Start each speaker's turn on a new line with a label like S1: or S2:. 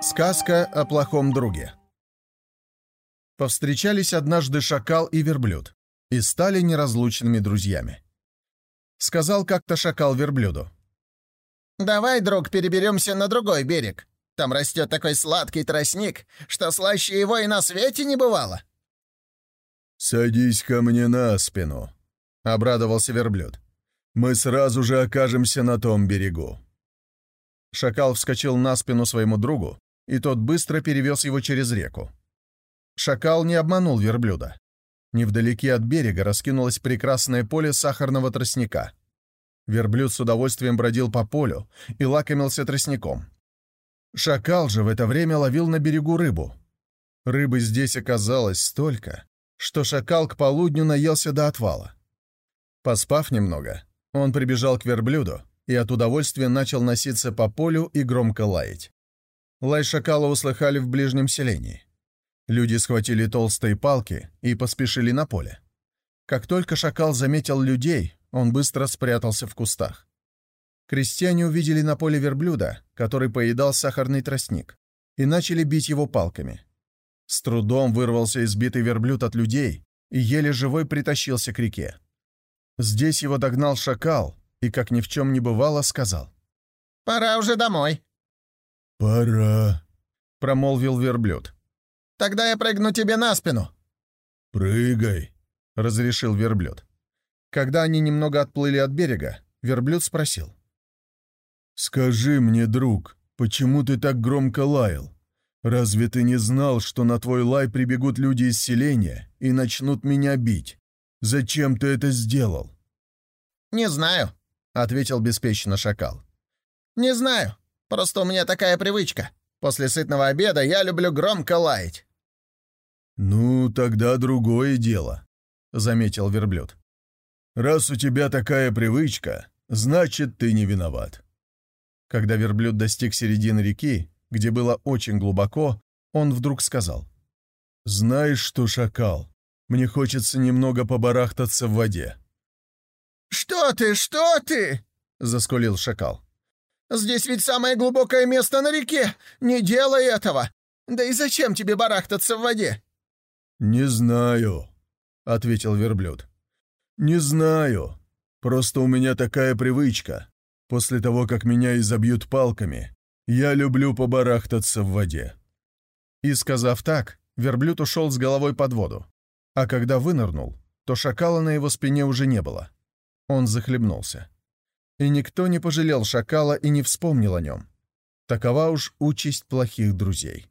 S1: Сказка о плохом друге. Повстречались однажды шакал и верблюд и стали неразлучными друзьями. Сказал как-то шакал верблюду.
S2: «Давай, друг, переберемся на другой берег. Там растет такой сладкий тростник, что слаще его и на свете не бывало».
S1: «Садись ко мне на спину», — обрадовался верблюд. «Мы сразу же окажемся на том берегу». Шакал вскочил на спину своему другу и тот быстро перевез его через реку. Шакал не обманул верблюда. Невдалеке от берега раскинулось прекрасное поле сахарного тростника. Верблюд с удовольствием бродил по полю и лакомился тростником. Шакал же в это время ловил на берегу рыбу. Рыбы здесь оказалось столько, что шакал к полудню наелся до отвала. Поспав немного, он прибежал к верблюду и от удовольствия начал носиться по полю и громко лаять. Лай шакала услыхали в ближнем селении. Люди схватили толстые палки и поспешили на поле. Как только шакал заметил людей, он быстро спрятался в кустах. Крестьяне увидели на поле верблюда, который поедал сахарный тростник, и начали бить его палками. С трудом вырвался избитый верблюд от людей и еле живой притащился к реке. Здесь его догнал шакал и, как ни в чем не бывало, сказал.
S2: «Пора уже домой.
S1: «Пора», — промолвил верблюд.
S2: «Тогда я прыгну тебе на спину».
S1: «Прыгай», — разрешил верблюд. Когда они немного отплыли от берега, верблюд спросил. «Скажи мне, друг, почему ты так громко лаял? Разве ты не знал, что на твой лай прибегут люди из селения и начнут меня бить? Зачем ты это сделал?»
S2: «Не знаю», — ответил беспечно шакал. «Не знаю. Просто у меня такая привычка. После сытного обеда я люблю громко лаять».
S1: «Ну, тогда другое дело», — заметил верблюд. «Раз у тебя такая привычка, значит, ты не виноват». Когда верблюд достиг середины реки, где было очень глубоко, он вдруг сказал. «Знаешь что, шакал, мне хочется немного побарахтаться в воде».
S2: «Что ты, что ты?» — заскулил шакал. Здесь ведь самое глубокое место на реке. Не делай этого. Да и зачем тебе барахтаться в воде?»
S1: «Не знаю», — ответил верблюд. «Не знаю. Просто у меня такая привычка. После того, как меня изобьют палками, я люблю побарахтаться в воде». И сказав так, верблюд ушел с головой под воду. А когда вынырнул, то шакала на его спине уже не было. Он захлебнулся и никто не пожалел шакала и не вспомнил о нем. Такова уж участь плохих друзей.